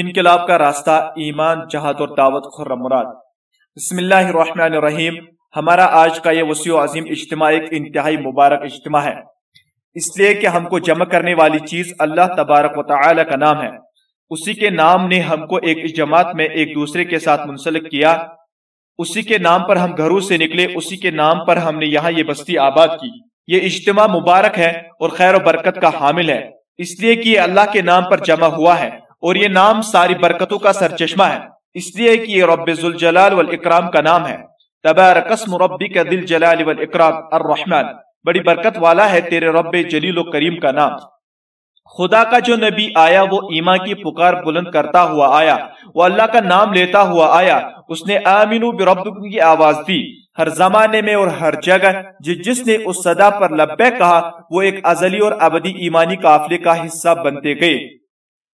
انقلاب کا راستہ، ایمان، جہاد اور دعوت خرم مراد۔ بسم اللہ الرحمن الرحیم۔ ہمارا آج کا یہ وسیع و عظیم اجتماع ایک انتہائی مبارک اجتماع ہے۔ اس لیے کہ ہم کو جمع کرنے والی چیز اللہ تبارک و تعالی کا نام ہے۔ اسی کے نام نے ہم کو ایک جماعت میں ایک دوسرے کے ساتھ منسلک کیا۔ اسی کے نام پر ہم گھروں سے نکلے، اسی کے نام پر ہم نے یہاں یہ بستی آباد کی۔ یہ اجتماع مبارک ہے اور خیر و برکت کا حامل ہے۔ اس لیے کہ یہ اللہ کے نام پر جمع ہوا ہے۔ اور یہ نام ساری برکتوں کا سر چشمہ ہے۔ اس لیے کہ یہ رب ذوالجلال والاکرام کا نام ہے۔ تبارک اسم ربی کا دل جلال والاکرام، الرحمن۔ بڑی برکت والا ہے تیرے رب جلیل و کریم کا نام۔ خدا کا جو نبی آیا، وہ ایمان کی پکار بلند کرتا ہوا آیا۔ وہ اللہ کا نام لیتا ہوا آیا۔ اس نے آمینو بربکم کی آواز دی۔ ہر زمانے میں اور ہر جگہ جس نے اس صدا پر لبے کہا، وہ ایک ازلی اور ابدی ایمانی قافلے کا حصہ بنتے گئے۔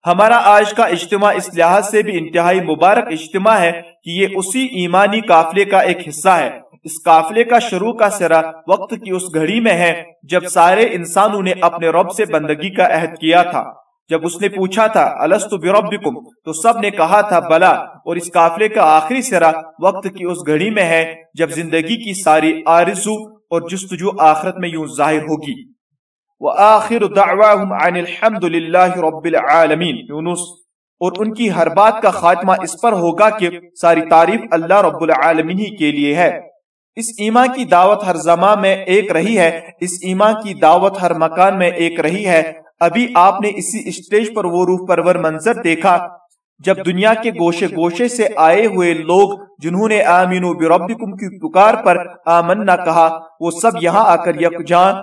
ہمارا آج کا اجتماع اس لحاظ سے بھی انتہائی مبارک اجتماع ہے کہ یہ اسی ایمانی قافلے کا ایک حصہ ہے۔ اس قافلے کا شروع کا سرا وقت کی اس گھڑی میں ہے جب سارے انسانوں نے اپنے رب سے بندگی کا عہد کیا تھا۔ جب اس نے پوچھا تھا السط بربکم؟ تو سب نے کہا تھا، بلا، اور اس قافلے کا آخری سرا وقت کی اس گھڑی میں ہے جب زندگی کی ساری آرزو اور جستجو آخرت میں یوں ظاہر ہوگی۔ وآخر دعواهم عن الحمد لله رب العالمین۔ یونس، اور ان کی ہر بات کا خاتمہ اس پر ہوگا کہ ساری تعریف اللہ رب العالمین ہی کے لیے ہے۔ اس ایمان کی دعوت ہر زمان میں ایک رہی ہے، اس ایمان کی دعوت ہر مکان میں ایک رہی ہے۔ ابھی آپ نے اسی اسٹیج پر وہ روح پرور منظر دیکھا، جب دنیا کے گوشے گوشے سے آئے ہوئے لوگ جنہوں نے آمینو بربکم کی پکار پر آمن کہا، وہ سب یہاں آ کر یک جان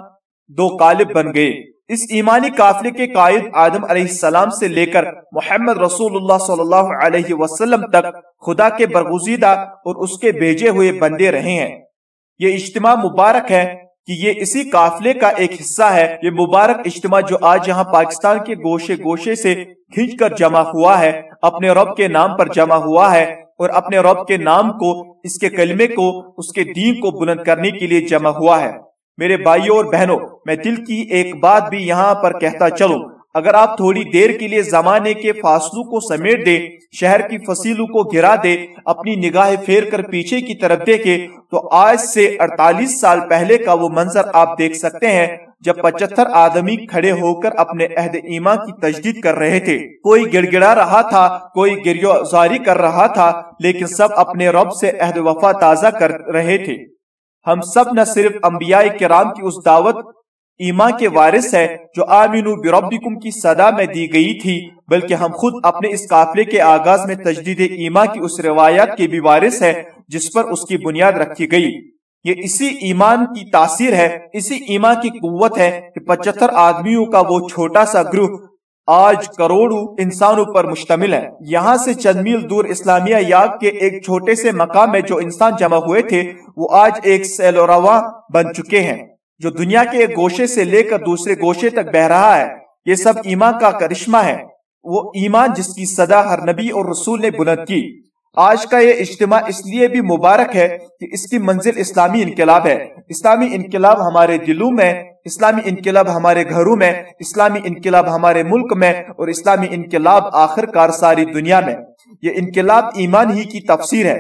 دو قالب بن گئے۔ اس ایمانی قافلے کے قائد آدم علیہ السلام سے لے کر محمد رسول اللہ صلی اللہ علیہ وسلم تک خدا کے برگزیدہ اور اس کے بھیجے ہوئے بندے رہے ہیں۔ یہ اجتماع مبارک ہے کہ یہ اسی قافلے کا ایک حصہ ہے۔ یہ مبارک اجتماع جو آج یہاں پاکستان کے گوشے گوشے سے کھینچ کر جمع ہوا ہے اپنے رب کے نام پر جمع ہوا ہے اور اپنے رب کے نام کو اس کے کلمے کو اس کے دین کو بلند کرنے کے لیے جمع ہوا ہے۔ میرے بھائیوں اور بہنوں، میں دل کی ایک بات بھی یہاں پر کہتا چلوں۔ اگر آپ تھوڑی دیر کے لیے زمانے کے فاصلوں کو سمیٹ دے شہر کی فصیلوں کو گرا دے اپنی نگاہ پھیر کر پیچھے کی طرف دیکھے تو آج سے اڑتالیس سال پہلے کا وہ منظر آپ دیکھ سکتے ہیں جب پچہتر آدمی کھڑے ہو کر اپنے عہد ایمان کی تجدید کر رہے تھے۔ کوئی گڑ گڑا رہا تھا، کوئی گریو زاری کر رہا تھا، لیکن سب اپنے رب سے عہد وفا تازہ کر رہے تھے۔ ہم سب نہ صرف انبیاء کرام کی اس دعوت، ایمان کے وارث ہے جو آمینو بربکم کی صدا میں دی گئی تھی، بلکہ ہم خود اپنے اس قافلے کے آغاز میں تجدید ایمان کی اس روایات کے بھی وارث ہے جس پر اس کی بنیاد رکھی گئی۔ یہ اسی ایمان کی تاثیر ہے، اسی ایمان کی قوت ہے کہ پچہتر آدمیوں کا وہ چھوٹا سا گروہ آج کروڑوں انسانوں پر مشتمل ہے یہاں سے چند میل دور اسلامیہ یاگ کے ایک چھوٹے سے مقام میں جو انسان جمع ہوئے تھے، وہ آج ایک سیل و رواں بن چکے ہیں۔ جو دنیا کے ایک گوشے سے لے کر دوسرے گوشے تک بہ رہا ہے، یہ سب ایمان کا کرشمہ ہے۔ وہ ایمان جس کی صدا ہر نبی اور رسول نے بلند کی۔ آج کا یہ اجتماع اس لیے بھی مبارک ہے کہ اس کی منزل اسلامی انقلاب ہے۔ اسلامی انقلاب ہمارے دلوں میں اسلامی انقلاب ہمارے گھروں میں، اسلامی انقلاب ہمارے ملک میں اور اسلامی انقلاب آخر کار ساری دنیا میں۔ یہ انقلاب ایمان ہی کی تفسیر ہے۔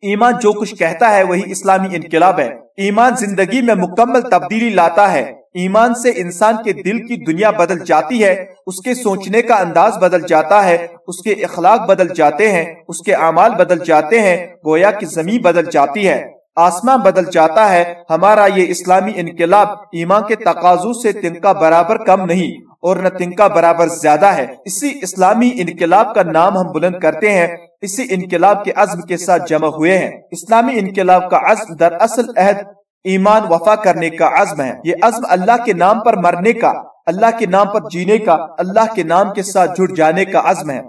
ایمان جو کچھ کہتا ہے وہی اسلامی انقلاب ہے۔ ایمان زندگی میں مکمل تبدیلی لاتا ہے۔ ایمان سے انسان کے دل کی دنیا بدل جاتی ہے، اس کے سوچنے کا انداز بدل جاتا ہے، اس کے اخلاق بدل جاتے ہیں، اس کے اعمال بدل جاتے ہیں، گویا کی زمین بدل جاتی ہے۔ آسمان بدل جاتا ہے، ہمارا یہ اسلامی انقلاب ایمان کے تقاضوں سے تنکا برابر کم نہیں اور نہ تنکا برابر زیادہ ہے۔ اسی اسلامی انقلاب کا نام ہم بلند کرتے ہیں۔ اسی انقلاب کے عزم کے ساتھ جمع ہوئے ہیں۔ اسلامی انقلاب کا عزم در اصل عہد ایمان وفا کرنے کا عزم ہے۔ یہ عزم اللہ کے نام پر مرنے کا، اللہ کے نام پر جینے کا، اللہ کے نام کے ساتھ جڑ جانے کا عزم ہے۔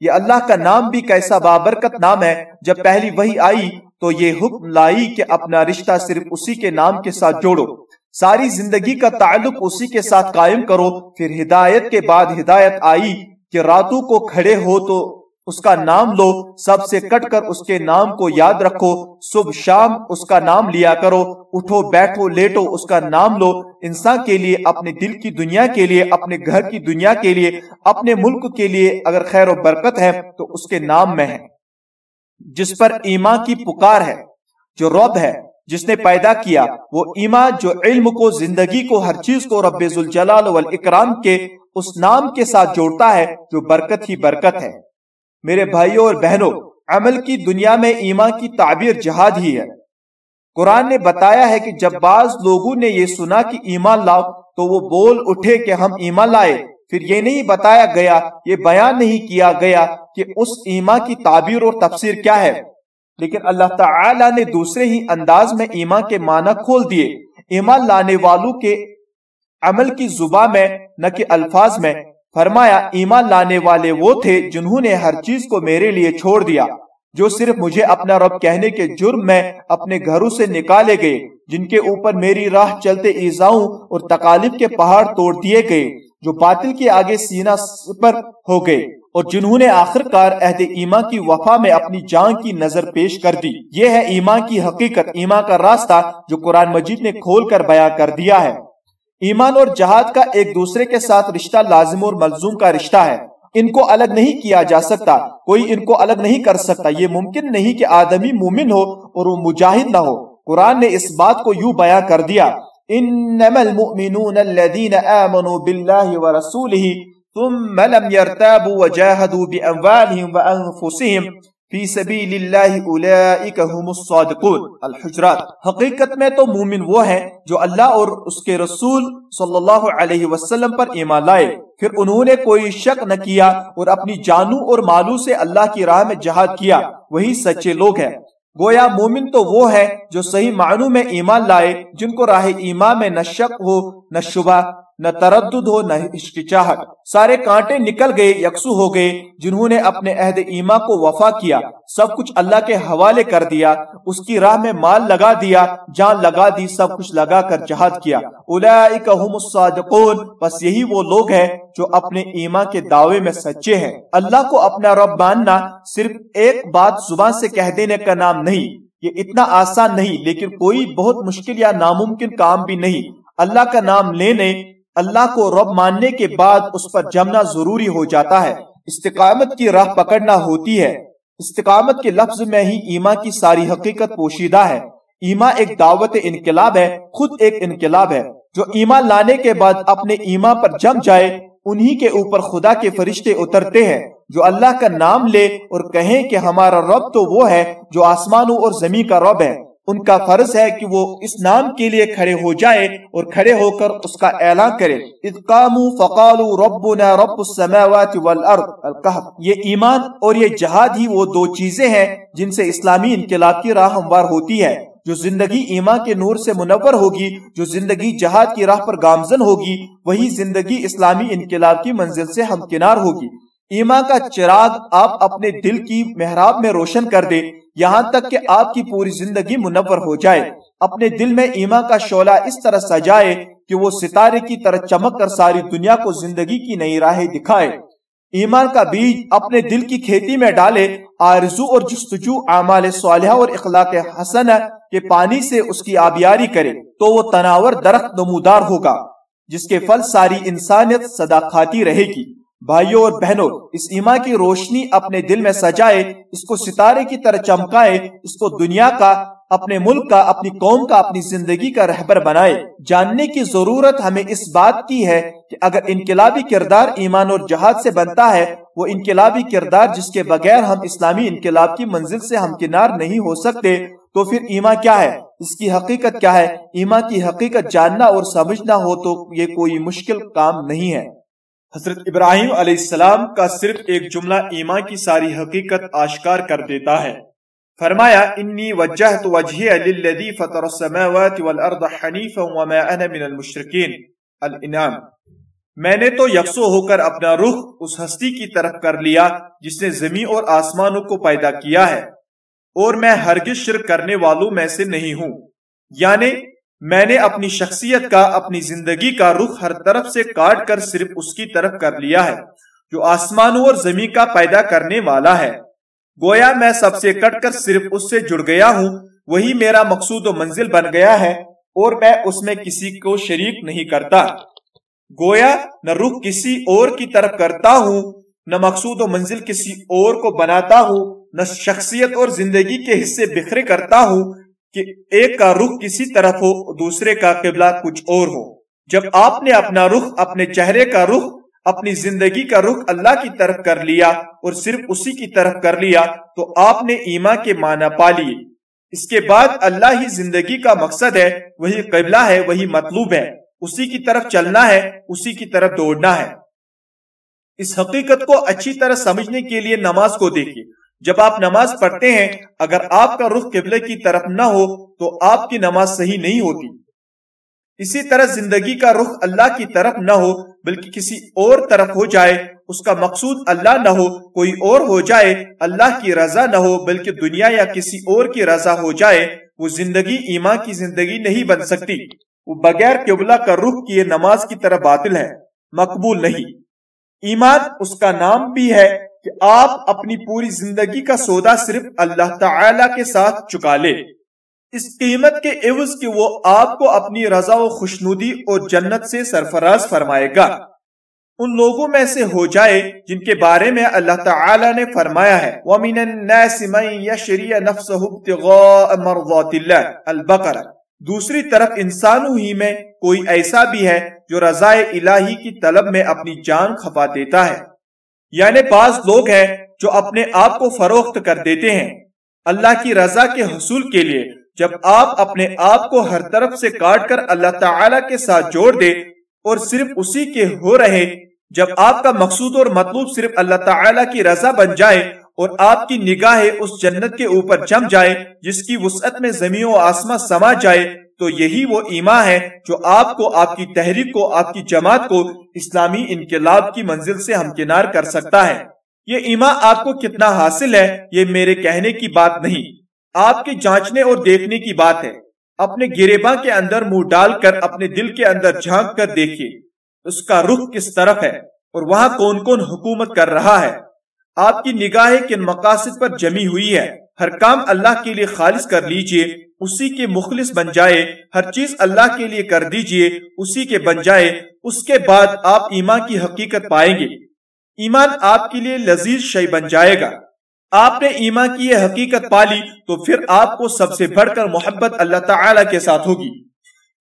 یہ اللہ کا نام بھی کیسا بابرکت نام ہے، جب پہلی وہی آئی تو یہ حکم لائی کہ اپنا رشتہ صرف اسی کے نام کے ساتھ جوڑو۔ ساری زندگی کا تعلق اسی کے ساتھ قائم کرو۔ پھر ہدایت کے بعد ہدایت آئی کہ راتوں کو کھڑے ہو تو اس کا نام لو۔ سب سے کٹ کر اس کے نام کو یاد رکھو۔ صبح شام اس کا نام لیا کرو۔ اٹھو، بیٹھو، لیٹو، اس کا نام لو۔ انسان کے لیے، اپنے دل کی دنیا کے لیے، اپنے گھر کی دنیا کے لیے، اپنے ملک کے لیے اگر خیر و برکت ہے تو اس کے نام میں ہے۔ جس پر ایمان کی پکار ہے جو رب ہے جس نے پیدا کیا وہ ایمان جو علم کو زندگی کو ہر چیز کو رب ذوالجلال والاکرام کے اس نام کے ساتھ جوڑتا ہے جو برکت ہی برکت ہے۔ میرے بھائیوں اور بہنوں عمل کی دنیا میں ایمان کی تعبیر جہاد ہی ہے۔ قرآن نے بتایا ہے کہ جب بعض لوگوں نے یہ سنا کہ ایمان لاؤ تو وہ بول اٹھے کہ ہم ایمان لائے۔ پھر یہ نہیں بتایا گیا، یہ بیان نہیں کیا گیا کہ اس ایمان کی تعبیر اور تفسیر کیا ہے۔ لیکن اللہ تعالی نے دوسرے ہی انداز میں ایمان کے معنی کھول دیے۔ ایمان لانے والوں کے عمل کی زبان میں، نہ کہ الفاظ میں۔ فرمایا ایمان لانے والے وہ تھے جنہوں نے ہر چیز کو میرے لیے چھوڑ دیا، جو صرف مجھے اپنا رب کہنے کے جرم میں اپنے گھروں سے نکالے گئے، جن کے اوپر میری راہ چلتے ایزاؤں اور تکالیف کے پہاڑ توڑ دیے گئے۔ جو باطل کے آگے سینہ سپر ہو گئے اور جنہوں نے آخر کار عہد ایمان کی وفا میں اپنی جان کی نظر پیش کر دی۔ یہ ہے ایمان کی حقیقت ایمان کا راستہ جو قرآن مجید نے کھول کر بیان کر دیا ہے۔ ایمان اور جہاد کا ایک دوسرے کے ساتھ رشتہ لازم اور ملزوم کا رشتہ ہے۔ ان کو الگ نہیں کیا جا سکتا، کوئی ان کو الگ نہیں کر سکتا۔ یہ ممکن نہیں کہ آدمی مومن ہو اور وہ مجاہد نہ ہو۔ قرآن نے اس بات کو یوں بیان کر دیا۔ انما المؤمنون الذين آمنوا بالله ورسوله ثم لم يرتابوا وجاهدوا بأموالهم وأنفسهم فی سبیل اللہ اولئک هم الصادقون. الحجرات. حقیقت میں تو مومن وہ ہیں جو اللہ اور اس کے رسول صلی اللہ علیہ وسلم پر ایمان لائے. پھر انہوں نے کوئی شک نہ کیا اور اپنی جانوں اور مالوں سے اللہ کی راہ میں جہاد کیا. وہی سچے لوگ ہیں. گویا مومن تو وہ ہے جو صحیح معنوں میں ایمان لائے، جن کو راہ ایمان میں نہ شک ہو، نہ شبہ نہ تردد ہو نہ چاہت سارے کانٹے نکل گئے، یکسو ہو گئے، جنہوں نے اپنے عہد ایما کو وفا کیا۔ سب کچھ اللہ کے حوالے کر دیا، اس کی راہ میں مال لگا دیا، جان لگا دی، سب کچھ لگا کر جہاد کیا۔ الصادقون، بس یہی وہ لوگ ہیں جو اپنے ایما کے دعوے میں سچے ہیں۔ اللہ کو اپنا رب ماننا صرف ایک بات زبان سے کہہ دینے کا نام نہیں۔ یہ اتنا آسان نہیں، لیکن کوئی بہت مشکل یا ناممکن کام بھی نہیں۔ اللہ کا نام لینے اللہ کو رب ماننے کے بعد اس پر جمنا ضروری ہو جاتا ہے۔ استقامت کی راہ پکڑنا ہوتی ہے۔ استقامت کے لفظ میں ہی ایما کی ساری حقیقت پوشیدہ ہے۔ ایما ایک دعوت انقلاب ہے، خود ایک انقلاب ہے۔ جو ایما لانے کے بعد اپنے ایما پر جم جائے، انہی کے اوپر خدا کے فرشتے اترتے ہیں۔ جو اللہ کا نام لے اور کہیں کہ ہمارا رب تو وہ ہے جو آسمانوں اور زمین کا رب ہے۔ ان کا فرض ہے کہ وہ اس نام کے لیے کھڑے ہو جائے اور کھڑے ہو کر اس کا اعلان کرے۔ ربنا رب السماوات والارض یہ ایمان اور یہ جہاد ہی وہ دو چیزیں ہیں جن سے اسلامی انقلاب کی راہ ہموار ہوتی ہے۔ جو زندگی ایمان کے نور سے منور ہوگی، جو زندگی جہاد کی راہ پر گامزن ہوگی، وہی زندگی اسلامی انقلاب کی منزل سے ہمکنار ہوگی۔ ایمان کا چراغ آپ اپنے دل کی محراب میں روشن کر دے یہاں تک کہ آپ کی پوری زندگی منور ہو جائے۔ اپنے دل میں ایمان کا شعلہ اس طرح سجائے کہ وہ ستارے کی طرح چمک کر ساری دنیا کو زندگی کی نئی راہیں دکھائے۔ ایمان کا بیج اپنے دل کی کھیتی میں ڈالے، آرزو اور جستجو اعمال صالحہ اور اخلاق حسن کے پانی سے اس کی آبیاری کرے، تو وہ تناور درخت نمودار ہوگا، جس کے پھل ساری انسانیت صدا کھاتی رہے گی۔ بھائیوں اور بہنوں اس ایمان کی روشنی اپنے دل میں سجائے، اس کو ستارے کی طرح چمکائے، اس کو دنیا کا، اپنے ملک کا، اپنی قوم کا، اپنی زندگی کا رہبر بنائے۔ جاننے کی ضرورت ہمیں اس بات کی ہے کہ اگر انقلابی کردار ایمان اور جہاد سے بنتا ہے، وہ انقلابی کردار جس کے بغیر ہم اسلامی انقلاب کی منزل سے ہم کنار نہیں ہو سکتے، تو پھر ایمان کیا ہے؟ اس کی حقیقت کیا ہے؟ ایمان کی حقیقت جاننا اور سمجھنا ہو تو یہ کوئی مشکل کام نہیں ہے۔ حضرت ابراہیم علیہ السلام کا صرف ایک جملہ ایمان کی ساری حقیقت آشکار کر دیتا ہے۔ فرمایا، انی وجہت وجہی للذی فطر السماوات والارض حنیفا وما انا من المشرکین الانام میں نے تو یکسو ہو کر اپنا رخ اس ہستی کی طرف کر لیا جس نے زمین اور آسمانوں کو پیدا کیا ہے، اور میں ہرگز شرک کرنے والوں میں سے نہیں ہوں۔ یعنی میں نے اپنی شخصیت کا، اپنی زندگی کا رخ ہر طرف سے کاٹ کر صرف اس کی طرف کر لیا ہے، جو آسمانوں اور زمین کا پیدا کرنے والا ہے۔ گویا میں سب سے کٹ کر صرف اس سے جڑ گیا ہوں، وہی میرا مقصود و منزل بن گیا ہے، اور میں اس میں کسی کو شریک نہیں کرتا۔ گویا نہ رخ کسی اور کی طرف کرتا ہوں، نہ مقصود و منزل کسی اور کو بناتا ہوں، نہ شخصیت اور زندگی کے حصے بکھرے کرتا ہوں۔ کہ ایک کا رخ کسی طرف ہو، دوسرے کا قبلہ کچھ اور ہو۔ جب آپ نے اپنا رخ، اپنے چہرے کا رخ، اپنی زندگی کا رخ اللہ کی طرف کر لیا اور صرف اسی کی طرف کر لیا، تو آپ نے ایما کے معنی پا لیے۔ اس کے بعد اللہ ہی زندگی کا مقصد ہے، وہی قبلہ ہے، وہی مطلوب ہے۔ اسی کی طرف چلنا ہے، اسی کی طرف دوڑنا ہے۔ اس حقیقت کو اچھی طرح سمجھنے کے لیے نماز کو دیکھیے۔ جب آپ نماز پڑھتے ہیں، اگر آپ کا رخ قبلے کی طرف نہ ہو، تو آپ کی نماز صحیح نہیں ہوتی۔ اسی طرح زندگی کا رخ اللہ کی طرف نہ ہو، بلکہ کسی اور طرف ہو جائے، اس کا مقصود اللہ نہ ہو، کوئی اور ہو جائے، اللہ کی رضا نہ ہو، بلکہ دنیا یا کسی اور کی رضا ہو جائے، وہ زندگی ایمان کی زندگی نہیں بن سکتی۔ وہ بغیر قبلہ کا رخ کیے نماز کی طرح باطل ہے، مقبول نہیں۔ ایمان اس کا نام بھی ہے کہ آپ اپنی پوری زندگی کا سودا صرف اللہ تعالی کے ساتھ چکا لے اس قیمت کے عوض کہ وہ آپ کو اپنی رضا و خوشنودی اور جنت سے سرفراز فرمائے گا۔ ان لوگوں میں سے ہو جائے جن کے بارے میں اللہ تعالی نے فرمایا ہے۔ وَمِنَ النَّاسِ مَن يَشْرِيَ نَفْسَهُ ابْتِغَاءَ مَرْضَاتِ اللَّهِ البقر دوسری طرف انسانوں ہی میں کوئی ایسا بھی ہے جو رضا الہی کی طلب میں اپنی جان کھپا دیتا ہے۔ یعنی بعض لوگ ہیں جو اپنے آپ کو فروخت کر دیتے ہیں۔ اللہ کی رضا کے حصول کے لیے جب آپ اپنے آپ کو ہر طرف سے کاٹ کر اللہ تعالی کے ساتھ جوڑ دے اور صرف اسی کے ہو رہے، جب آپ کا مقصود اور مطلوب صرف اللہ تعالی کی رضا بن جائے اور آپ کی نگاہ اس جنت کے اوپر جم جائے جس کی وسعت میں زمین و آسمان سما جائے تو یہی وہ ایما ہے جو آپ کو، آپ کی تحریک کو، آپ کی جماعت کو اسلامی انقلاب کی منزل سے ہمکنار کر سکتا ہے۔ یہ ایما آپ کو کتنا حاصل ہے، یہ میرے کہنے کی بات نہیں۔ آپ کے جانچنے اور دیکھنے کی بات ہے۔ اپنے گریباں کے اندر منہ ڈال کر، اپنے دل کے اندر جھانک کر دیکھیے۔ اس کا رخ کس طرف ہے اور وہاں کون کون حکومت کر رہا ہے؟ آپ کی نگاہیں کن مقاصد پر جمی ہوئی ہے؟ ہر کام اللہ کے لیے خالص کر لیجیے، اسی کے مخلص بن جائے، ہر چیز اللہ کے لیے کر دیجیے، اسی کے بن جائے، اس کے بعد آپ ایمان کی حقیقت پائیں گے۔ ایمان آپ کے لیے لذیذ شے بن جائے گا۔ آپ نے ایمان کی یہ حقیقت پالی تو پھر آپ کو سب سے بڑھ کر محبت اللہ تعالی کے ساتھ ہوگی۔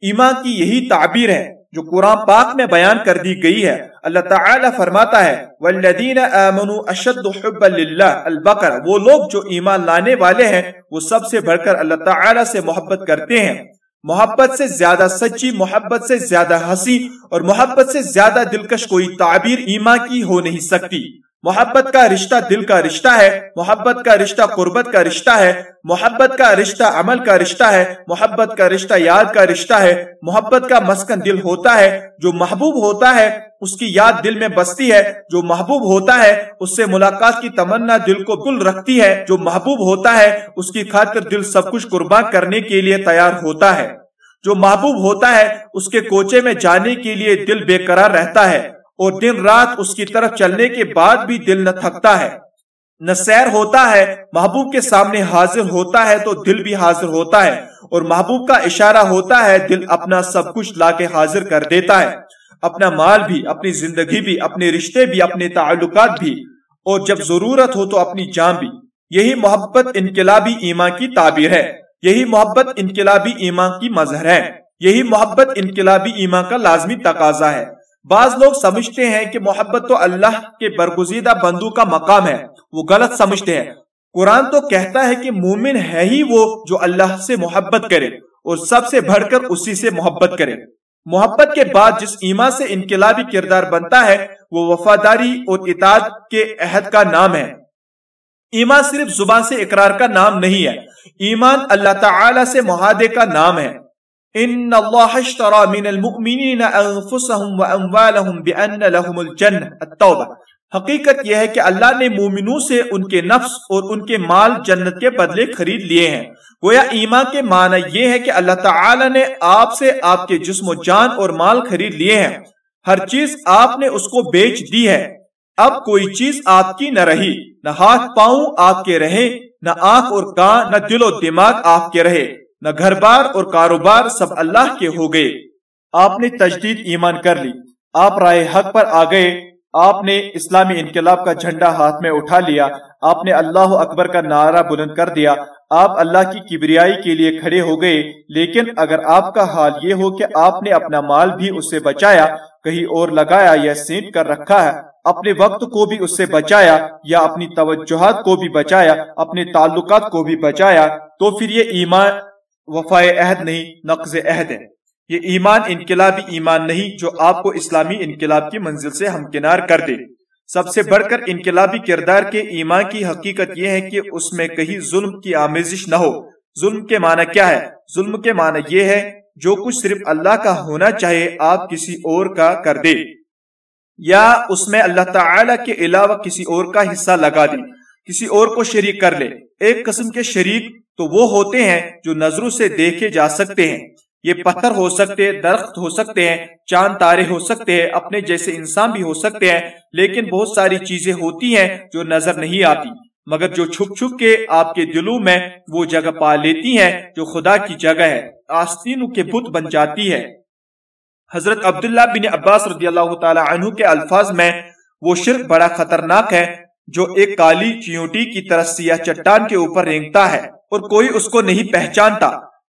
ایمان کی یہی تعبیر ہے۔ جو قرآن پاک میں بیان کر دی گئی ہے، اللہ تعالی فرماتا ہے والذین آمنوا اشد حبا للہ البقر، وہ لوگ جو ایمان لانے والے ہیں، وہ سب سے بڑھ کر اللہ تعالی سے محبت کرتے ہیں۔ محبت سے زیادہ سچی، محبت سے زیادہ ہنسی اور محبت سے زیادہ دلکش کوئی تعبیر ایمان کی ہو نہیں سکتی۔ محبت کا رشتہ دل کا رشتہ ہے، محبت کا رشتہ قربت کا رشتہ ہے، محبت کا رشتہ عمل کا رشتہ ہے، محبت کا رشتہ یاد کا رشتہ ہے۔ محبت کا مسکن دل ہوتا ہے، جو محبوب ہوتا ہے، اس کی یاد دل میں بستی ہے۔ جو محبوب ہوتا ہے، اس سے ملاقات کی تمنا دل کو کل رکھتی ہے۔ جو محبوب ہوتا ہے، اس کی خاطر دل سب کچھ قربان کرنے کے لیے تیار ہوتا ہے۔ جو محبوب ہوتا ہے، اس کے کوچے میں جانے کے لیے دل بے قرار رہتا ہے۔ اور دن رات اس کی طرف چلنے کے بعد بھی دل نہ تھکتا ہے۔ نہ سیر ہوتا ہے، محبوب کے سامنے حاضر ہوتا ہے تو دل بھی حاضر ہوتا ہے۔ اور محبوب کا اشارہ ہوتا ہے، دل اپنا سب کچھ لا کے حاضر کر دیتا ہے۔ اپنا مال بھی، اپنی زندگی بھی، اپنے رشتے بھی، اپنے تعلقات بھی۔ اور جب ضرورت ہو تو اپنی جان بھی۔ یہی محبت انقلابی ایمان کی تعبیر ہے۔ یہی محبت انقلابی ایمان کی مظہر ہے۔ یہی محبت انقلابی ایمان کا لازمی تقاضا ہے۔ بعض لوگ سمجھتے ہیں کہ محبت تو اللہ کے برگزیدہ بندو کا مقام ہے، وہ غلط سمجھتے ہیں۔ قرآن تو کہتا ہے کہ مومن ہے ہی وہ جو اللہ سے محبت کرے اور سب سے بڑھ کر اسی سے محبت کرے۔ محبت کے بعد جس ایمان سے انقلابی کردار بنتا ہے، وہ وفاداری اور اطاعت کے عہد کا نام ہے۔ ایمان صرف زبان سے اقرار کا نام نہیں ہے، ایمان اللہ تعالی سے معاہدے کا نام ہے۔ ان اللہ اشترى من المؤمنین انفسهم واموالهم بان لهم الجنہ التوبہ حقیقت یہ ہے کہ اللہ نے مومنوں سے ان کے نفس اور ان کے مال جنت کے بدلے خرید لیے ہیں۔ گویا ایمان کے معنی یہ ہے کہ اللہ تعالی نے آپ سے آپ کے جسم و جان اور مال خرید لیے ہیں۔ ہر چیز آپ نے اس کو بیچ دی ہے۔ اب کوئی چیز آپ کی نہ رہی، نہ ہاتھ پاؤں آپ کے رہے نہ آنکھ اور کان، نہ دل و دماغ آپ کے رہے۔ نہ گھر بار اور کاروبار سب اللہ کے ہو گئے۔ آپ نے تجدید ایمان کر لی۔ آپ رائے حق پر آ گئے۔ آپ نے اسلامی انقلاب کا جھنڈا ہاتھ میں اٹھا لیا۔ آپ نے اللہ اکبر کا نعرہ بلند کر دیا۔ آپ اللہ کی کبریائی کے لیے کھڑے ہو گئے۔ لیکن اگر آپ کا حال یہ ہو کہ آپ نے اپنا مال بھی اس سے بچایا، کہیں اور لگایا یا سینٹ کر رکھا ہے، اپنے وقت کو بھی اس سے بچایا یا اپنی توجہات کو بھی بچایا، اپنے تعلقات کو بھی بچایا، تو پھر یہ ایمان وفائے عہد نہیں، نقض عہد ہے یہ ایمان انقلابی ایمان نہیں جو آپ کو اسلامی انقلاب کی منزل سے ہمکنار کر دے۔ سب سے بڑھ کر انقلابی کردار کے ایمان کی حقیقت یہ ہے کہ اس میں کہیں ظلم کی آمیزش نہ ہو۔ ظلم کے معنی کیا ہے؟ ظلم کے معنی یہ ہے، جو کچھ صرف اللہ کا ہونا چاہے، آپ کسی اور کا کر دے۔ یا اس میں اللہ تعالی کے علاوہ کسی اور کا حصہ لگا دے۔ کسی اور کو شریک کر لے۔ ایک قسم کے شریک تو وہ ہوتے ہیں جو نظروں سے دیکھے جا سکتے ہیں۔ یہ پتھر ہو سکتے درخت ہو سکتے ہیں، چاند تارے ہو سکتے ہیں، اپنے جیسے انسان بھی ہو سکتے ہیں، لیکن بہت ساری چیزیں ہوتی ہیں جو نظر نہیں آتی۔ مگر جو چھپ چھپ کے آپ کے دلوں میں وہ جگہ پا لیتی ہیں جو خدا کی جگہ ہے، آستینوں کے بت بن جاتی ہے۔ حضرت عبداللہ بن عباس رضی اللہ تعالی عنہ کے الفاظ میں وہ شرک بڑا خطرناک ہے۔ جو ایک کالی چیوٹی کی طرح سیاہ چٹان کے اوپر رینگتا ہے اور کوئی اس کو نہیں پہچانتا۔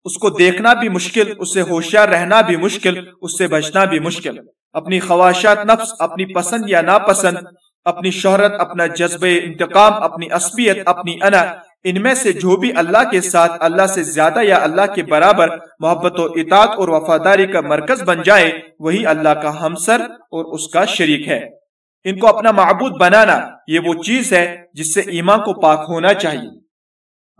اس کو دیکھنا بھی مشکل اس سے ہوشیار رہنا بھی مشکل اس سے بچنا بھی مشکل۔ اپنی خواہشات نفس اپنی پسند یا ناپسند اپنی شہرت اپنا جذب انتقام اپنی عصبیت اپنی انا ان میں سے جو بھی اللہ کے ساتھ اللہ سے زیادہ یا اللہ کے برابر محبت و اطاعت اور وفاداری کا مرکز بن جائے وہی اللہ کا ہمسر اور اس کا شریک ہے۔ ان کو اپنا معبود بنانا یہ وہ چیز ہے جس سے ایمان کو پاک ہونا چاہیے۔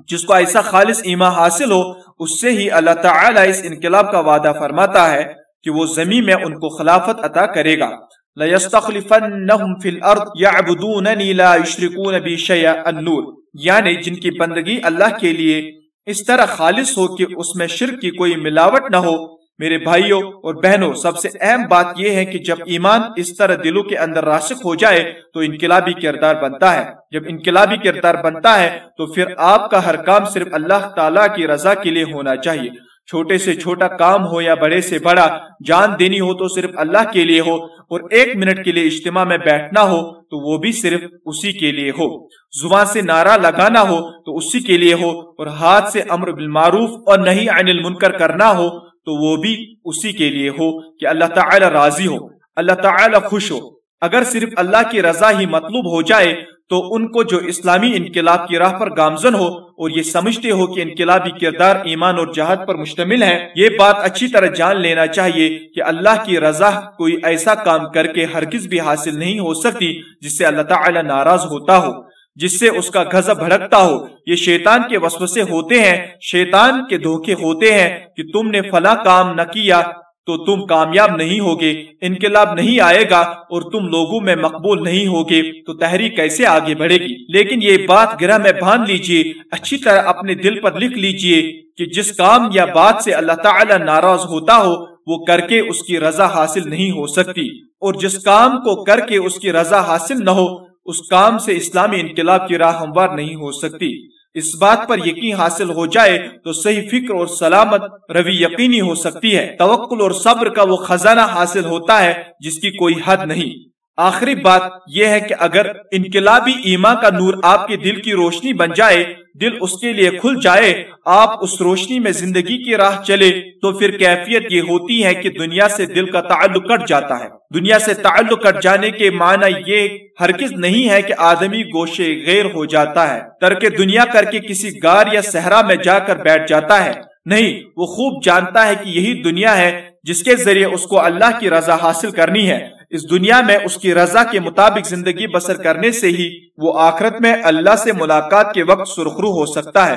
جس کو ایسا خالص ایمان حاصل ہو، اس سے ہی اللہ تعالی اس انقلاب کا وعدہ فرماتا ہے کہ وہ زمین میں ان کو خلافت عطا کرے گا۔ لَيَسْتَخْلِفَنَّهُمْ فِي الْأَرْضِ يَعْبُدُونَنِي لَا يُشْرِكُونَ بِي شَيْئًا النور۔ یعنی جن کی بندگی اللہ کے لیے اس طرح خالص ہو کہ اس میں شرک کی کوئی ملاوٹ نہ ہو میرے بھائیوں اور بہنوں، سب سے اہم بات یہ ہے کہ جب ایمان اس طرح دلوں کے اندر راسخ ہو جائے تو انقلابی کردار بنتا ہے۔ جب انقلابی کردار بنتا ہے تو پھر آپ کا ہر کام صرف اللہ تعالیٰ کی رضا کے لیے ہونا چاہیے۔ چھوٹے سے چھوٹا کام ہو یا بڑے سے بڑا، جان دینی ہو تو صرف اللہ کے لیے ہو اور ایک منٹ کے لیے اجتماع میں بیٹھنا ہو تو وہ بھی صرف اسی کے لیے ہو۔ زبان سے نعرہ لگانا ہو تو اسی کے لیے ہو اور ہاتھ سے امر بالمعروف اور نہیں عن المنکر کرنا ہو تو وہ بھی اسی کے لیے ہو کہ اللہ تعالی راضی ہو، اللہ تعالی خوش ہو۔ اگر صرف اللہ کی رضا ہی مطلوب ہو جائے، تو ان کو جو اسلامی انقلاب کی راہ پر گامزن ہو اور یہ سمجھتے ہو کہ انقلابی کردار ایمان اور جہاد پر مشتمل ہے یہ بات اچھی طرح جان لینا چاہیے کہ اللہ کی رضا کوئی ایسا کام کر کے ہرگز بھی حاصل نہیں ہو سکتی جس سے اللہ تعالی ناراض ہوتا ہو۔ جس سے اس کا غضب بھڑکتا ہو۔ یہ شیطان کے وسوسے ہوتے ہیں، شیطان کے دھوکے ہوتے ہیں کہ تم نے فلاں کام نہ کیا تو تم کامیاب نہیں ہوگے، انقلاب نہیں آئے گا اور تم لوگوں میں مقبول نہیں ہوگے۔ تو تحریک کیسے آگے بڑھے گی؟ لیکن یہ بات گرہ میں بھان لیجیے، اچھی طرح اپنے دل پر لکھ لیجیے کہ جس کام یا بات سے اللہ تعالی ناراض ہوتا ہو، وہ کر کے اس کی رضا حاصل نہیں ہو سکتی۔ اور جس کام کو کر کے اس کی رضا حاصل نہ ہو اس کام سے اسلامی انقلاب کی راہ ہموار نہیں ہو سکتی۔ اس بات پر یقین حاصل ہو جائے تو صحیح فکر اور سلامت روی یقینی ہو سکتی ہے۔ توکل اور صبر کا وہ خزانہ حاصل ہوتا ہے جس کی کوئی حد نہیں۔ آخری بات یہ ہے کہ اگر انقلابی ایمان کا نور آپ کے دل کی روشنی بن جائے، دل اس کے لیے کھل جائے، آپ اس روشنی میں زندگی کی راہ چلے، تو پھر کیفیت یہ ہوتی ہے کہ دنیا سے دل کا تعلق کٹ جاتا ہے۔ دنیا سے تعلق کٹ جانے کے معنی یہ ہرگز نہیں ہے کہ آدمی گوشے غیر ہو جاتا ہے، ترک دنیا کر کے کسی گار یا صحرا میں جا کر بیٹھ جاتا ہے۔ نہیں، وہ خوب جانتا ہے کہ یہی دنیا ہے جس کے ذریعے اس کو اللہ کی رضا حاصل کرنی ہے۔ اس دنیا میں اس کی رضا کے مطابق زندگی بسر کرنے سے ہی وہ آخرت میں اللہ سے ملاقات کے وقت سرخرو ہو سکتا ہے۔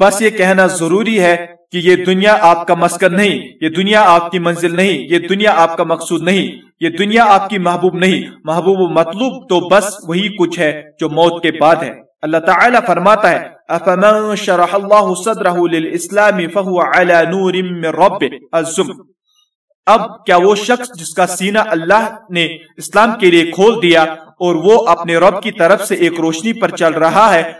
بس یہ کہنا ضروری ہے کہ یہ دنیا آپ کا مسکن نہیں، یہ دنیا آپ کی منزل نہیں، یہ دنیا آپ کا مقصود نہیں، یہ دنیا آپ کی محبوب نہیں۔ محبوب و مطلوب تو بس وہی کچھ ہے جو موت کے بعد ہے۔ اللہ تعالی فرماتا ہے، افمن شرح اللہ صدرہ للاسلام فہو علی نور من رب الزم اب کیا وہ شخص جس کا سینہ اللہ نے اسلام کے لیے کھول دیا اور وہ اپنے رب کی طرف سے ایک روشنی پر چل رہا ہے،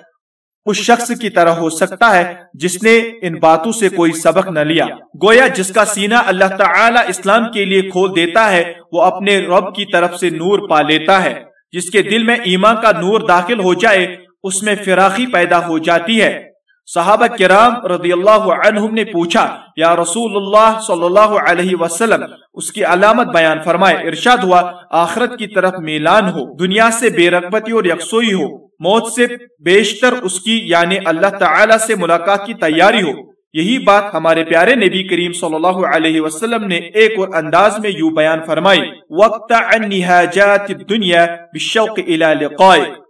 اس شخص کی طرح ہو سکتا ہے جس نے ان باتوں سے کوئی سبق نہ لیا۔ گویا جس کا سینہ اللہ تعالی اسلام کے لیے کھول دیتا ہے، وہ اپنے رب کی طرف سے نور پا لیتا ہے۔ جس کے دل میں ایمان کا نور داخل ہو جائے، اس میں فراخی پیدا ہو جاتی ہے۔ صحابہ کرام رضی اللہ عنہم نے پوچھا، یا رسول اللہ صلی اللہ علیہ وسلم، اس کی علامت بیان فرمائے، ارشاد ہوا، آخرت کی طرف میلان ہو، دنیا سے بے رغبتی اور یکسوئی ہو، موت سے بیشتر اس کی یعنی اللہ تعالی سے ملاقات کی تیاری ہو۔ یہی بات ہمارے پیارے نبی کریم صلی اللہ علیہ وسلم نے ایک اور انداز میں یوں بیان فرمائی وقت عن نہاجات الدنیا بالشوق الى لقائک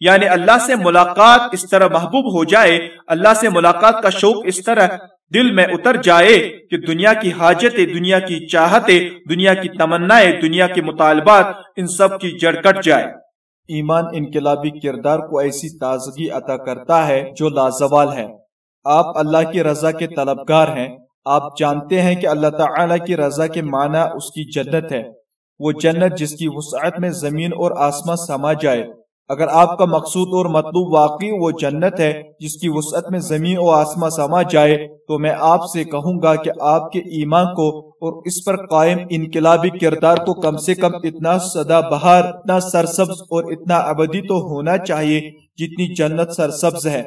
یعنی اللہ سے ملاقات اس طرح محبوب ہو جائے، اللہ سے ملاقات کا شوق اس طرح دل میں اتر جائے کہ دنیا کی حاجتیں، دنیا کی چاہتیں، دنیا کی تمنائیں، دنیا کے مطالبات، ان سب کی جڑ کٹ جائے۔ ایمان انقلابی کردار کو ایسی تازگی عطا کرتا ہے جو لازوال ہے۔ آپ اللہ کی رضا کے طلبگار ہیں۔ آپ جانتے ہیں کہ اللہ تعالی کی رضا کے معنی اس کی جنت ہے۔ وہ جنت جس کی وسعت میں زمین اور آسمان سما جائے۔ اگر آپ کا مقصود اور مطلوب واقعی وہ جنت ہے، جس کی وسعت میں زمین و آسما سما جائے، تو میں آپ سے کہوں گا کہ آپ کے ایمان کو اور اس پر قائم انقلابی کردار کو کم سے کم اتنا سدا بہار، اتنا سرسبز اور اتنا ابدی تو ہونا چاہیے جتنی جنت سرسبز ہے۔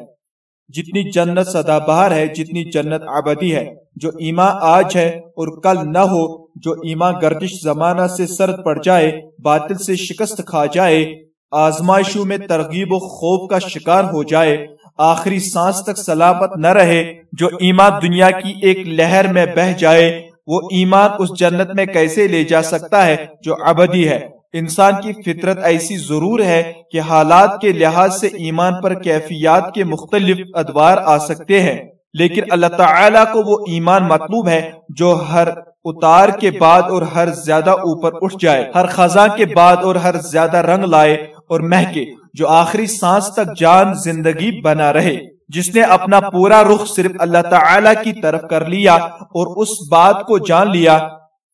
جتنی جنت سدا بہار ہے، جتنی جنت ابدی ہے۔ جو ایمان آج ہے اور کل نہ ہو، جو ایمان گردش زمانہ سے سرد پڑ جائے، باطل سے شکست کھا جائے آزمائشوں میں ترغیب و خوف کا شکار ہو جائے، آخری سانس تک سلامت نہ رہے، جو ایمان دنیا کی ایک لہر میں بہ جائے، وہ ایمان اس جنت میں کیسے لے جا سکتا ہے جو ابدی ہے؟ انسان کی فطرت ایسی ضرور ہے کہ حالات کے لحاظ سے ایمان پر کیفیات کے مختلف ادوار آ سکتے ہیں، لیکن اللہ تعالیٰ کو وہ ایمان مطلوب ہے جو ہر اتار کے بعد اور ہر زیادہ اوپر اٹھ جائے، ہر خزاں کے بعد اور ہر زیادہ رنگ لائے اور مہکے، جو آخری سانس تک جان زندگی بنا رہے۔ جس نے اپنا پورا رخ صرف اللہ تعالی کی طرف کر لیا اور اس بات کو جان لیا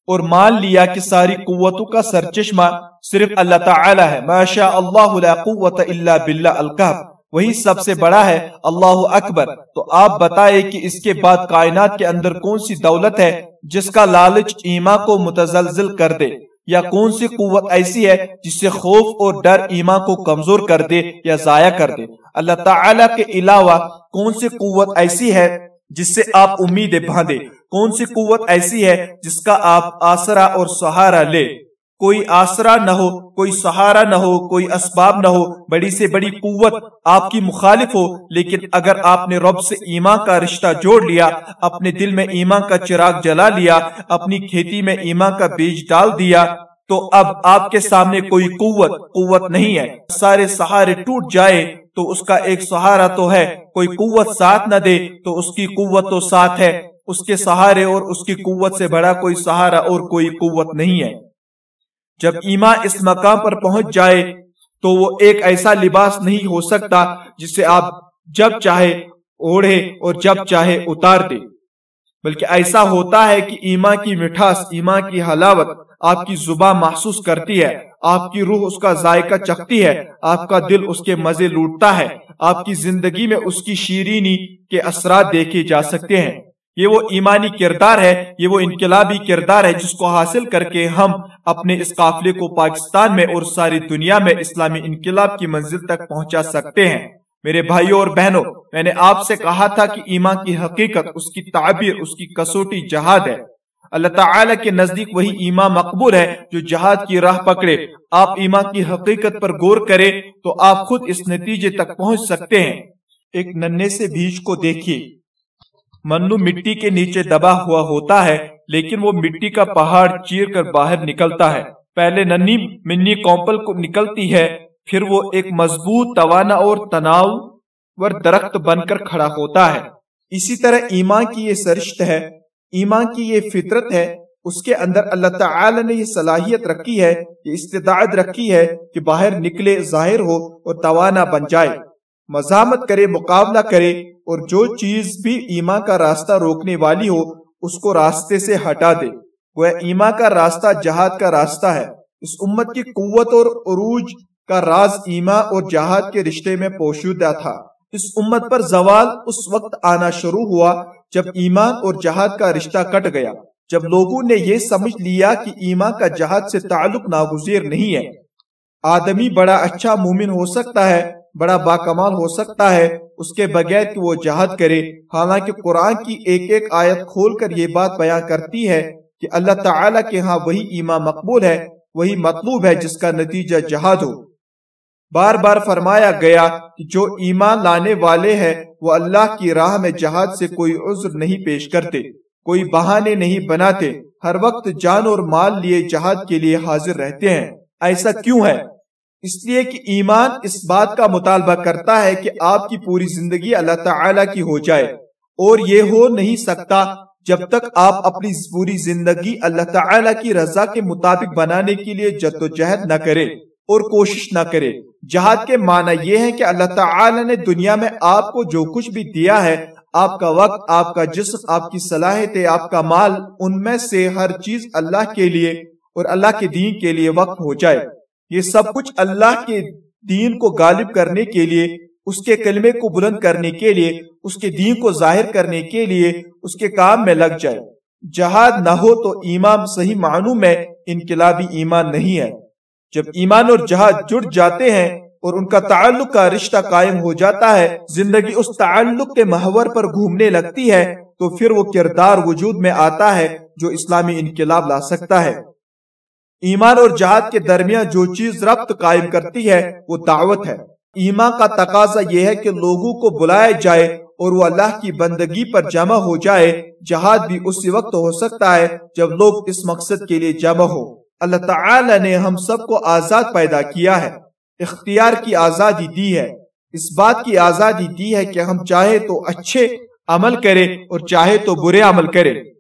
اور مان لیا کہ ساری قوتوں کا سرچشمہ صرف اللہ تعالی ہے۔ ماشاء اللہ لا قوت الا باللہ القحب وہی سب سے بڑا ہے، اللہ اکبر۔ تو آپ بتائے کہ اس کے بعد کائنات کے اندر کون سی دولت ہے جس کا لالچ ایما کو متزلزل کر دے۔ یا کون سی قوت ایسی ہے جس سے خوف اور ڈر ایمان کو کمزور کر دے یا ضائع کر دے؟ اللہ تعالی کے علاوہ کون سی قوت ایسی ہے جس سے آپ امید باندھے کون سی قوت ایسی ہے جس کا آپ آسرا اور سہارا لے؟ کوئی آسرا نہ ہو، کوئی سہارا نہ ہو، کوئی اسباب نہ ہو، بڑی سے بڑی قوت آپ کی مخالف ہو، لیکن اگر آپ نے رب سے ایمان کا رشتہ جوڑ لیا، اپنے دل میں ایمان کا چراغ جلا لیا، اپنی کھیتی میں ایمان کا بیج ڈال دیا، تو اب آپ کے سامنے کوئی قوت قوت نہیں ہے۔ سارے سہارے ٹوٹ جائے، تو اس کا ایک سہارا تو ہے۔ کوئی قوت ساتھ نہ دے، تو اس کی قوت تو ساتھ ہے۔ اس کے سہارے اور اس کی قوت سے بڑا کوئی سہارا اور کوئی قوت نہیں ہے۔ جب ایمان اس مقام پر پہنچ جائے تو وہ ایک ایسا لباس نہیں ہو سکتا جسے آپ جب چاہے اوڑھے اور جب چاہے اتار دے۔ بلکہ ایسا ہوتا ہے کہ ایمان کی مٹھاس ایمان کی حلاوت آپ کی زبان محسوس کرتی ہے آپ کی روح اس کا ذائقہ چکھتی ہے آپ کا دل اس کے مزے لوٹتا ہے آپ کی زندگی میں اس کی شیرینی کے اثرات دیکھے جا سکتے ہیں۔ یہ وہ ایمانی کردار ہے، یہ وہ انقلابی کردار ہے جس کو حاصل کر کے ہم اپنے اس قافلے کو پاکستان میں اور ساری دنیا میں اسلامی انقلاب کی منزل تک پہنچا سکتے ہیں۔ میرے بھائیوں اور بہنوں، میں نے آپ سے کہا تھا کہ ایمان کی حقیقت، اس کی تعبیر، اس کی کسوٹی جہاد ہے۔ اللہ تعالی کے نزدیک وہی ایمان مقبول ہے جو جہاد کی راہ پکڑے۔ آپ ایمان کی حقیقت پر غور کرے تو آپ خود اس نتیجے تک پہنچ سکتے ہیں۔ ایک ننے سے بیج کو دیکھیے۔ منو مٹی کے نیچے دبا ہوا ہوتا ہے لیکن وہ مٹی کا پہاڑ چیر کر باہر نکلتا ہے۔ پہلے ننی منی کومپل کو نکلتی ہے پھر وہ ایک مضبوط توانا اور تناؤ ور درخت بن کر کھڑا ہوتا ہے۔ اسی طرح ایمان کی یہ سرشت ہے ایمان کی یہ فطرت ہے اس کے اندر اللہ تعالی نے یہ صلاحیت رکھی ہے یہ استداد رکھی ہے کہ باہر نکلے ظاہر ہو اور توانا بن جائے۔ مزامت کرے، مقابلہ کرے اور جو چیز بھی ایمان کا راستہ روکنے والی ہو، اس کو راستے سے ہٹا دے۔ گویا ایمان کا راستہ جہاد کا راستہ ہے۔ اس امت کی قوت اور عروج کا راز ایمان اور جہاد کے رشتے میں پوشیدہ تھا۔ اس امت پر زوال اس وقت آنا شروع ہوا جب ایمان اور جہاد کا رشتہ کٹ گیا۔ جب لوگوں نے یہ سمجھ لیا کہ ایمان کا جہاد سے تعلق ناگزیر نہیں ہے۔ آدمی بڑا اچھا مومن ہو سکتا ہے بڑا باکمال ہو سکتا ہے۔ اس کے بغیر کہ وہ جہاد کرے۔ حالانکہ قرآن کی ایک ایک آیت کھول کر یہ بات بیان کرتی ہے کہ اللہ تعالیٰ کے ہاں وہی ایمان مقبول ہے، وہی مطلوب ہے جس کا نتیجہ جہاد ہو۔ بار بار فرمایا گیا کہ جو ایمان لانے والے ہیں، وہ اللہ کی راہ میں جہاد سے کوئی عذر نہیں پیش کرتے، کوئی بہانے نہیں بناتے۔ ہر وقت جان اور مال لیے جہاد کے لیے حاضر رہتے ہیں۔ ایسا کیوں ہے؟ اس لیے کہ ایمان اس بات کا مطالبہ کرتا ہے کہ آپ کی پوری زندگی اللہ تعالی کی ہو جائے اور یہ ہو نہیں سکتا جب تک آپ اپنی پوری زندگی اللہ تعالی کی رضا کے مطابق بنانے کے لیے جد و جہد نہ کرے اور کوشش نہ کرے۔ جہاد کے معنی یہ ہے کہ اللہ تعالی نے دنیا میں آپ کو جو کچھ بھی دیا ہے، آپ کا وقت، آپ کا جسم، آپ کی صلاحیت آپ کا مال، ان میں سے ہر چیز اللہ کے لیے اور اللہ کے دین کے لیے وقت ہو جائے۔ یہ سب کچھ اللہ کے دین کو غالب کرنے کے لیے، اس کے کلمے کو بلند کرنے کے لیے، اس کے دین کو ظاہر کرنے کے لیے اس کے کام میں لگ جائے۔ جہاد نہ ہو تو ایمان صحیح معنوں میں انقلابی ایمان نہیں ہے۔ جب ایمان اور جہاد جڑ جاتے ہیں اور ان کا تعلق کا رشتہ قائم ہو جاتا ہے، زندگی اس تعلق کے محور پر گھومنے لگتی ہے، تو پھر وہ کردار وجود میں آتا ہے جو اسلامی انقلاب لا سکتا ہے۔ ایمان اور جہاد کے درمیان جو چیز ربط قائم کرتی ہے، وہ دعوت ہے۔ ایمان کا تقاضا یہ ہے کہ لوگوں کو بلایا جائے اور وہ اللہ کی بندگی پر جمع ہو جائے۔ جہاد بھی اسی وقت ہو سکتا ہے جب لوگ اس مقصد کے لیے جمع ہو اللہ تعالی نے ہم سب کو آزاد پیدا کیا ہے۔ اختیار کی آزادی دی ہے۔ اس بات کی آزادی دی ہے کہ ہم چاہے تو اچھے عمل کرے اور چاہے تو برے عمل کرے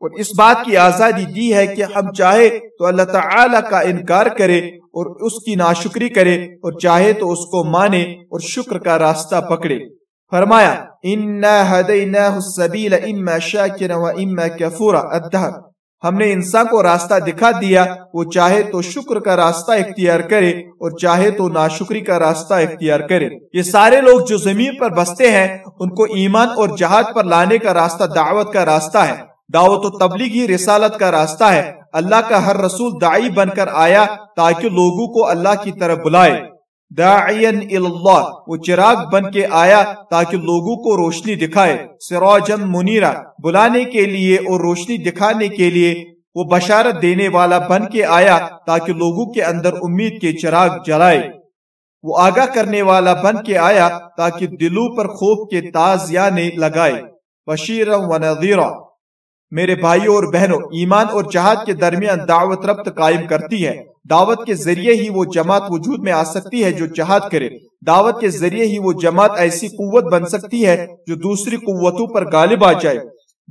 اور اس بات کی آزادی دی ہے کہ ہم چاہے تو اللہ تعالی کا انکار کرے اور اس کی ناشکری کرے اور چاہے تو اس کو مانے اور شکر کا راستہ پکڑے۔ فرمایا ہم نے انسان کو راستہ دکھا دیا، وہ چاہے تو شکر کا راستہ اختیار کرے اور چاہے تو ناشکری کا راستہ اختیار کرے۔ یہ سارے لوگ جو زمین پر بستے ہیں، ان کو ایمان اور جہاد پر لانے کا راستہ، دعوت کا راستہ ہے۔ دعوت و تبلیغی رسالت کا راستہ ہے۔ اللہ کا ہر رسول دائی بن کر آیا تاکہ لوگوں کو اللہ کی طرف بلائے۔ داعین اللہ وہ چراغ بن کے آیا تاکہ لوگوں کو روشنی دکھائے۔ سراجن منیرا بلانے کے لیے اور روشنی دکھانے کے لیے وہ بشارت دینے والا بن کے آیا تاکہ لوگوں کے اندر امید کے چراغ جلائے۔ وہ آگاہ کرنے والا بن کے آیا تاکہ دلوں پر خوف کے تازیانے لگائے۔ بشیر و نذیرہ میرے بھائیوں اور بہنوں، ایمان اور جہاد کے درمیان دعوت ربط قائم کرتی ہے۔ دعوت کے ذریعے ہی وہ جماعت وجود میں آ سکتی ہے جو جہاد کرے۔ دعوت کے ذریعے ہی وہ جماعت ایسی قوت بن سکتی ہے جو دوسری قوتوں پر غالب آ جائے۔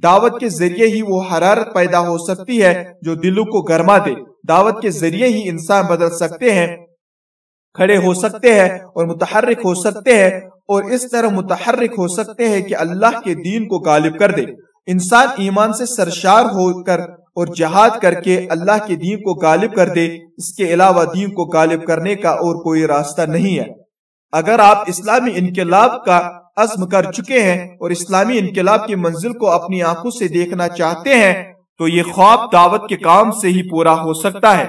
دعوت کے ذریعے ہی وہ حرارت پیدا ہو سکتی ہے جو دلوں کو گرما دے۔ دعوت کے ذریعے ہی انسان بدل سکتے ہیں، کھڑے ہو سکتے ہیں اور متحرک ہو سکتے ہیں اور اس طرح متحرک ہو سکتے ہیں کہ اللہ کے دین کو غالب کر دے۔ انسان ایمان سے سرشار ہو کر اور جہاد کر کے اللہ کے دین کو غالب کر دے، اس کے علاوہ دین کو غالب کرنے کا اور کوئی راستہ نہیں ہے۔ اگر آپ اسلامی انقلاب کا عزم کر چکے ہیں اور اسلامی انقلاب کی منزل کو اپنی آنکھوں سے دیکھنا چاہتے ہیں، تو یہ خواب دعوت کے کام سے ہی پورا ہو سکتا ہے۔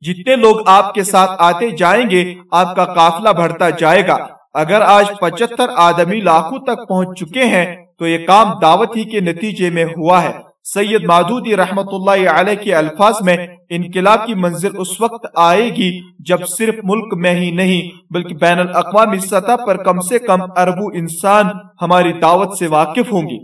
جتنے لوگ آپ کے ساتھ آتے جائیں گے، آپ کا قافلہ بڑھتا جائے گا۔ اگر آج پچہتر آدمی لاکھوں تک پہنچ چکے ہیں، تو یہ کام دعوت ہی کے نتیجے میں ہوا ہے۔ سید مادودی رحمت اللہ علیہ کے الفاظ میں انقلاب کی منزل اس وقت آئے گی جب صرف ملک میں ہی نہیں، بلکہ بین الاقوامی سطح پر کم سے کم اربو انسان ہماری دعوت سے واقف ہوں گی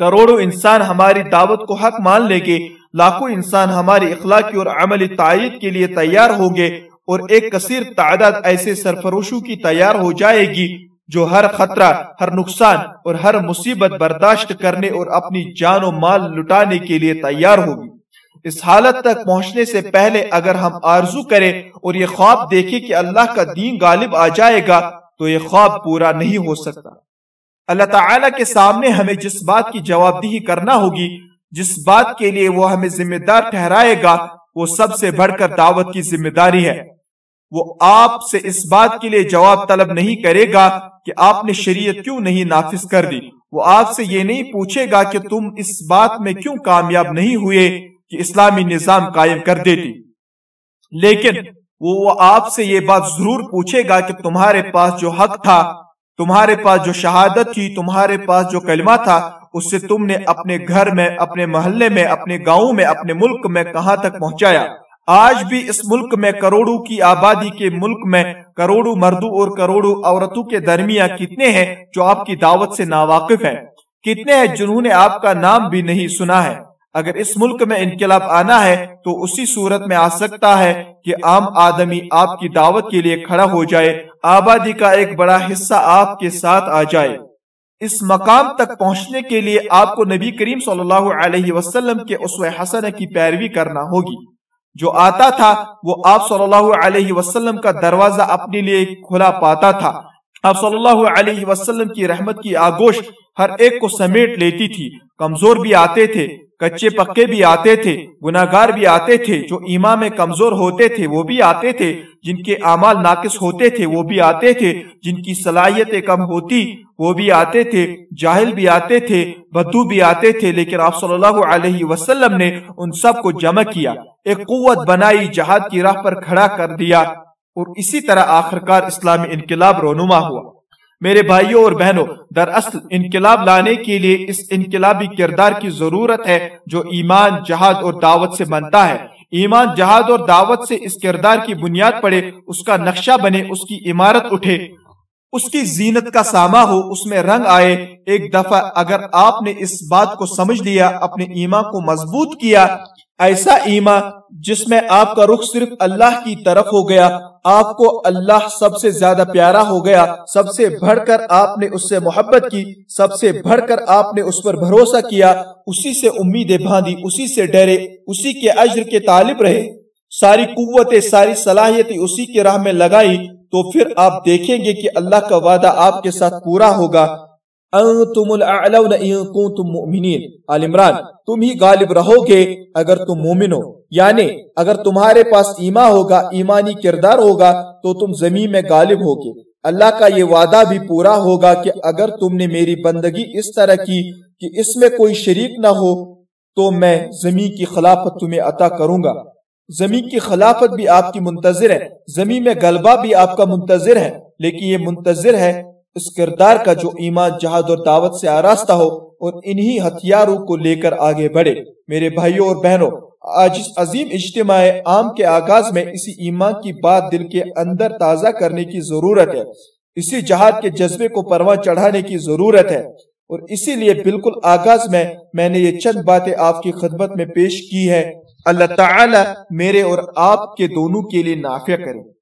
کروڑوں انسان ہماری دعوت کو حق مان لے گے، لاکھوں انسان ہماری اخلاقی اور عملی تائید کے لیے تیار ہوں گے۔ اور ایک کثیر تعداد ایسے سرفروشوں کی تیار ہو جائے گی جو ہر خطرہ، ہر نقصان اور ہر مصیبت برداشت کرنے اور اپنی جان و مال لٹانے کے لیے تیار ہوگی اس حالت تک پہنچنے سے پہلے اگر ہم آرزو کریں اور یہ خواب دیکھیں کہ اللہ کا دین غالب آ جائے گا، تو یہ خواب پورا نہیں ہو سکتا۔ اللہ تعالیٰ کے سامنے ہمیں جس بات کی جواب دہی کرنا ہوگی، جس بات کے لیے وہ ہمیں ذمہ دار ٹھہرائے گا، وہ سب سے بڑھ کر دعوت کی ذمہ داری ہے۔ وہ آپ سے اس بات کے لیے جواب طلب نہیں کرے گا کہ آپ نے شریعت کیوں نہیں نافذ کر دی۔ وہ آپ سے یہ نہیں پوچھے گا کہ تم اس بات میں کیوں کامیاب نہیں ہوئے کہ اسلامی نظام قائم کر دیتی۔ لیکن وہ وہ آپ سے یہ بات ضرور پوچھے گا کہ تمہارے پاس جو حق تھا، تمہارے پاس جو شہادت تھی، تمہارے پاس جو کلمہ تھا، اس سے تم نے اپنے گھر میں، اپنے محلے میں، اپنے گاؤں میں، اپنے ملک میں کہاں تک پہنچایا؟ آج بھی اس ملک میں کروڑوں کی آبادی کے ملک میں کروڑوں مردوں اور کروڑوں عورتوں کے درمیان کتنے ہیں جو آپ کی دعوت سے ناواقف ہیں؟ کتنے ہیں جنہوں نے آپ کا نام بھی نہیں سنا ہے؟ اگر اس ملک میں انقلاب آنا ہے تو اسی صورت میں آ سکتا ہے کہ عام آدمی آپ کی دعوت کے لیے کھڑا ہو جائے، آبادی کا ایک بڑا حصہ آپ کے ساتھ آ جائے۔ اس مقام تک پہنچنے کے لیے آپ کو نبی کریم صلی اللہ علیہ وسلم کے اسوہ حسن کی پیروی کرنا ہوگی۔ جو آتا تھا وہ آپ صلی اللہ علیہ وسلم کا دروازہ اپنے لیے کھلا پاتا تھا۔ آپ صلی اللہ علیہ وسلم کی رحمت کی آگوش ہر ایک کو سمیٹ لیتی تھی۔ کمزور بھی آتے تھے، کچے پکے بھی آتے تھے، گناہگار بھی آتے تھے، جو ایمان میں کمزور ہوتے تھے وہ بھی آتے تھے۔ جن کے اعمال ناقص ہوتے تھے وہ بھی آتے تھے۔ جن کی صلاحیتیں کم ہوتی وہ بھی آتے تھے۔ جاہل بھی آتے تھے، بدو بھی آتے تھے، لیکن آپ صلی اللہ علیہ وسلم نے ان سب کو جمع کیا۔ ایک قوت بنائی، جہاد کی راہ پر کھڑا کر دیا۔ اور اسی طرح آخرکار اسلامی انقلاب رونما ہوا۔ میرے بھائیوں اور بہنوں، دراصل انقلاب لانے کے لیے اس انقلابی کردار کی ضرورت ہے جو ایمان، جہاد اور دعوت سے بنتا ہے۔ ایمان، جہاد اور دعوت سے اس کردار کی بنیاد پڑے، اس کا نقشہ بنے، اس کی عمارت اٹھے۔ اس کی زینت کا ساما ہو، اس میں رنگ آئے۔ ایک دفعہ اگر آپ نے اس بات کو سمجھ لیا، اپنے ایمان کو مضبوط کیا ایسا ایمان جس میں آپ کا رخ صرف اللہ کی طرف ہو گیا، آپ کو اللہ سب سے زیادہ پیارا ہو گیا، سب سے بڑھ کر آپ نے اس سے محبت کی، سب سے بڑھ کر آپ نے اس پر بھروسہ کیا، اسی سے امیدیں باندھی، اسی سے ڈرے، اسی کے عجر کے طالب رہے۔ ساری قوتیں، ساری صلاحیتیں اسی کے راہ میں لگائی تو پھر آپ دیکھیں گے کہ اللہ کا وعدہ آپ کے ساتھ پورا ہوگا۔ انتم الاعلون ان کنتم مؤمنین. آل عمران، تم ہی غالب رہو گے اگر تم مومن ہو. یعنی اگر تمہارے پاس ایمان ہوگا، ایمانی کردار ہوگا، تو تم زمین میں غالب ہوگے. اللہ کا یہ وعدہ بھی پورا ہوگا کہ اگر تم نے میری بندگی اس طرح کی کہ اس میں کوئی شریک نہ ہو، تو میں زمین کی خلافت تمہیں عطا کروں گا. زمین کی خلافت بھی آپ کی منتظر ہے، زمین میں غلبہ بھی آپ کا منتظر ہے، لیکن یہ منتظر ہے اس کردار کا جو ایمان، جہاد اور دعوت سے آراستہ ہو، اور انہی ہتھیاروں کو لے کر آگے بڑھے۔ میرے بھائیوں اور بہنوں، آج اس عظیم اجتماع عام کے آغاز میں اسی ایمان کی بات دل کے اندر تازہ کرنے کی ضرورت ہے۔ اسی جہاد کے جذبے کو پرواں چڑھانے کی ضرورت ہے۔ اور اسی لیے بالکل آغاز میں میں نے یہ چند باتیں آپ کی خدمت میں پیش کی ہے اللہ تعالی میرے اور آپ کے دونوں کے لیے نافع کرے۔